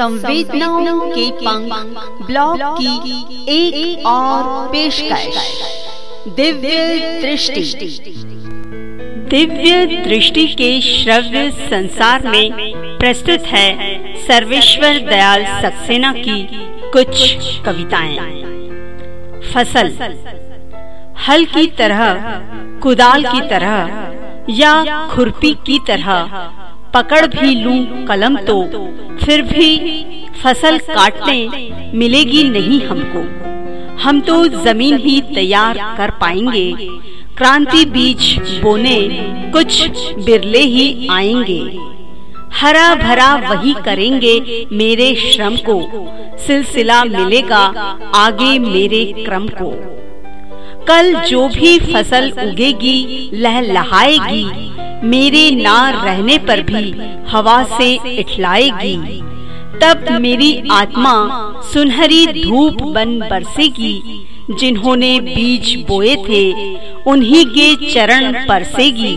संवेदनाओं के पंख ब्लॉग की एक, एक और पेशकश। दिव्य दृष्टि। दिव्य दृष्टि के श्रव्य संसार में प्रस्तुत है सर्वेश्वर दयाल सक्सेना की कुछ कविताएँ। फ़सल। हल की तरह कुदाल की तरह या खुरपी की तरह पकड़ भी लूँ कलम तो फिर भी फ़सल काटने मिलेगी नहीं हमको। हम तो ज़मीन ही तैयार कर पाएँगे। क्रांति बीज बोने कुछ बिरले ही आएँगे। हरा भरा वही करेंगे मेरे श्रम को। सिलसिला मिलेगा आगे मेरे क्रम को। कल जो भी फ़सल उगेगी, लहलहाएगी मेरे ना रहने पर भी हवा से इठलाएगी। तब मेरी आत्मा सुनहरी धूप बन बरसेगी। जिन्होंने बीज बोए थे उन्हीं के चरण परसेगी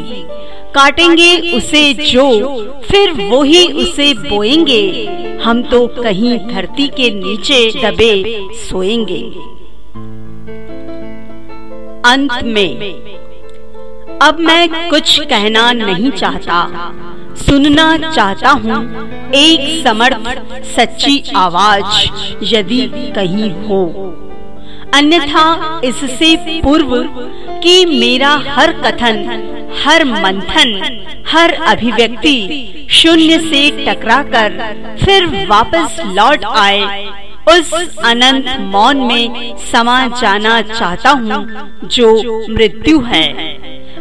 काटेंगे उसे जो फिर वो ही उसे बोएँगे। हम तो कहीं धरती के नीचे दबे सोएँगे। अंत में अब मैं कुछ कहना नहीं चाहता। सुनना चाहता हूँ, एक समर्थ सच्ची आवाज़ यदि कहीं हो। अन्यथा इससे पूर्व कि मेरा हर कथन, हर मंथन, हर अभिव्यक्ति शून्य से टकराकर फिर वापस लौट आए, उस अनंत मौन में समा जाना चाहता हूँ, जो मृत्यु है।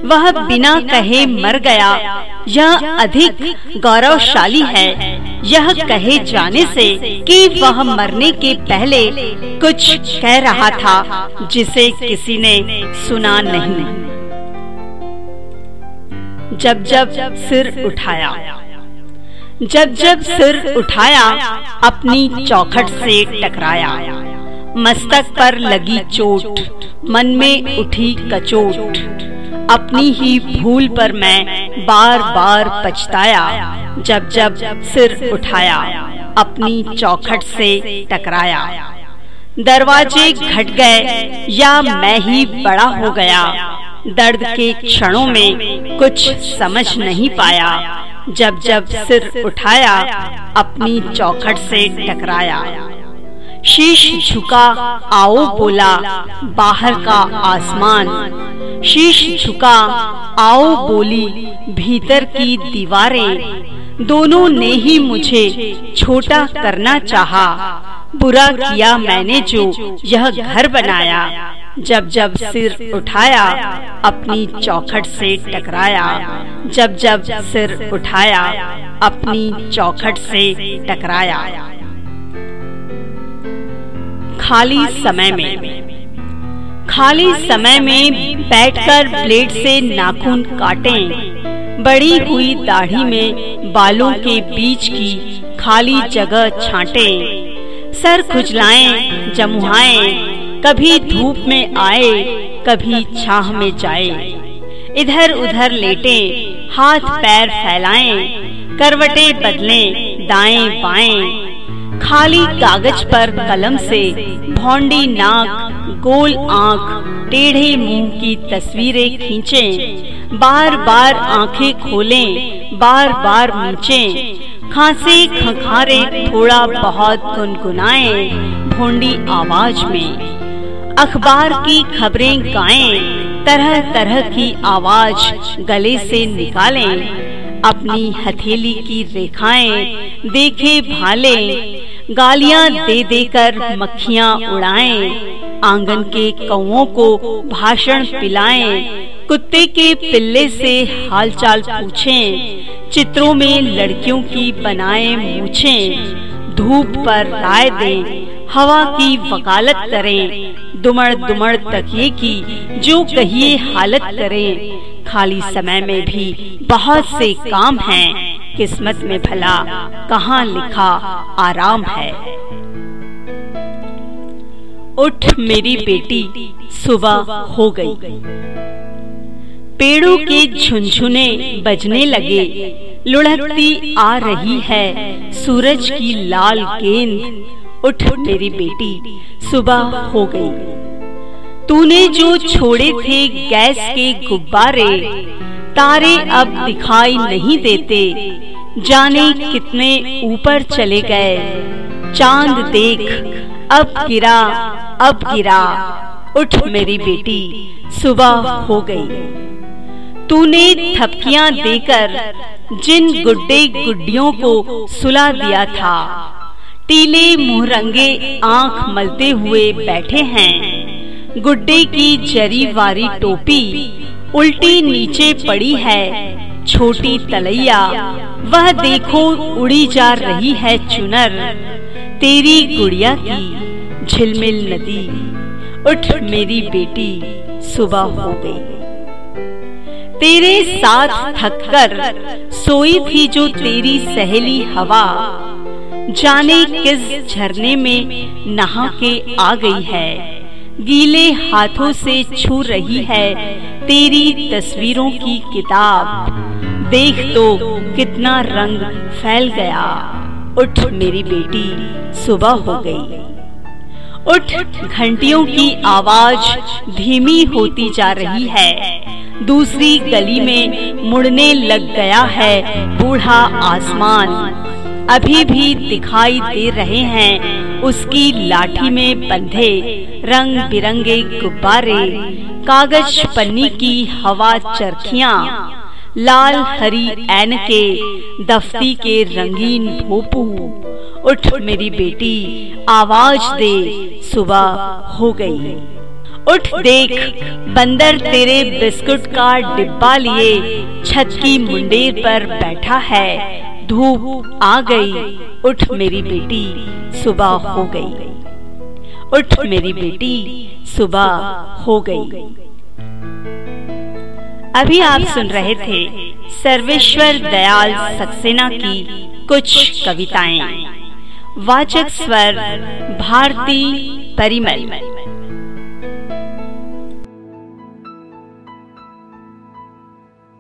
वह बिना कहे मर गया। यह अधिक गौरवशाली है। यह कहे जाने से कि वह मरने के पहले कुछ कह रहा था, जिसे किसी ने सुना नहीं। जब जब सिर उठाया। जब जब सिर उठाया, अपनी चौखट से टकराया। मस्तक पर लगी चोट, मन में उठी कचोट। अपनी ही भूल पर मैं बार बार पछताया जब जब सिर उठाया, अपनी चौखट से टकराया। दरवाजे घट गए या मैं ही बड़ा हो गया, दर्द के क्षणों में कुछ समझ नहीं पाया। जब जब सिर उठाया, अपनी चौखट से टकराया। शीश झुका, आओ बोला, बाहर का आसमान शीश झुका, आओ बोली, भीतर की दीवारें। दोनों ने ही मुझे छोटा करना चाहा। बुरा किया मैंने जो यह घर बनाया। जब जब सिर उठाया, अपनी चौखट से टकराया। जब जब सिर उठाया, अपनी चौखट से टकराया। खाली समय में खाली समय में बैठकर ब्लेड से नाखून काटें। बड़ी हुई दाढ़ी में बालों के बीच की खाली जगह छांटें। सर खुजलाएँ जमुहाएँ कभी धूप में आए कभी छाह में जाए। इधर उधर लेटे हाथ पैर फैलाएँ करवटें बदलें दाएँ बाएँ। खाली कागज़ पर कलम से, भौंडी नाक, गोल आँख, टेढ़े मुँह की तस्वीरें खींचें बार बार आँखें खोलें बार बार मुचे खांसे खखारे थोड़ा बहुत गुनगुनाए, भोंडी आवाज़ में। अखबार की खबरें गाएँ तरह तरह की आवाज़ गले से निकालें, अपनी हथेली की रेखाएँ देखे भाले गालियाँ दे देकर मक्खियाँ उड़ाएँ, आँगन के कौओं को भाषण पिलाएँ, कुत्ते के पिल्ले से हालचाल पूछें, चित्रों में लड़कियों की बनाए मूछे, धूप पर राय दें, हवा की वकालत करें, दुमड़ दुमड़ तकिए की जो कहिए हालत करें, खाली समय में भी बहुत से काम हैं। किस्मत में भला कहाँ लिखा आराम है। उठ मेरी बेटी, सुबह हो गई। पेड़ों के झुनझुने बजने लगे, लुढ़कती आ रही है सूरज की लाल गेंद। उठ मेरी बेटी, सुबह हो गई। तूने जो छोड़े थे गैस के गुब्बारे तारे अब दिखाई नहीं देते। जाने कितने ऊपर चले गए। चाँद देख, अब गिरा अब गिरा। उठ मेरी बेटी, सुबह हो गई। तूने थपकियाँ देकर जिन गुड्डे गुड्डियों को सुला दिया था, टीले मुहरंगे आँख मलते हुए बैठे हैं। गुड्डे की जरी वारी टोपी उल्टी नीचे पड़ी है, छोटी तलैया, वह देखो उड़ी जा रही है चुनर। तेरी गुड़िया की झिलमिल नदी, उठ मेरी बेटी, सुबह हो गई। तेरे साथ थककर सोई थी जो तेरी सहेली हवा। जाने किस झरने में नहा के आ गई है। गीले हाथों से छू रही है। तेरी तस्वीरों की किताब। देख तो कितना रंग फैल गया। उठ मेरी बेटी, सुबह हो गई। उठ, घंटियों की आवाज़ धीमी होती जा रही है। दूसरी गली में मुड़ने लग गया है बूढ़ा आसमान। अभी भी दिखाई दे रहे हैं उसकी लाठी में बंधे। रंग बिरंगे गुब्बारे, कागज़ पन्नी की हवा चरखिया, लाल हरी एन के दफ्ती के रंगीन भोपू। उठ मेरी बेटी, आवाज़ दे, सुबह हो गई। उठ देख, बंदर तेरे बिस्कुट का डिब्बा लिए, छत की मुंडेर पर बैठा है, धूप आ गई। उठ मेरी बेटी, सुबह हो गई। उठ मेरी बेटी, सुबह हो गई। अभी आप सुन रहे थे सर्वेश्वर दयाल सक्सेना की कुछ कविताएँ। वाचक स्वर, भारती परिमल।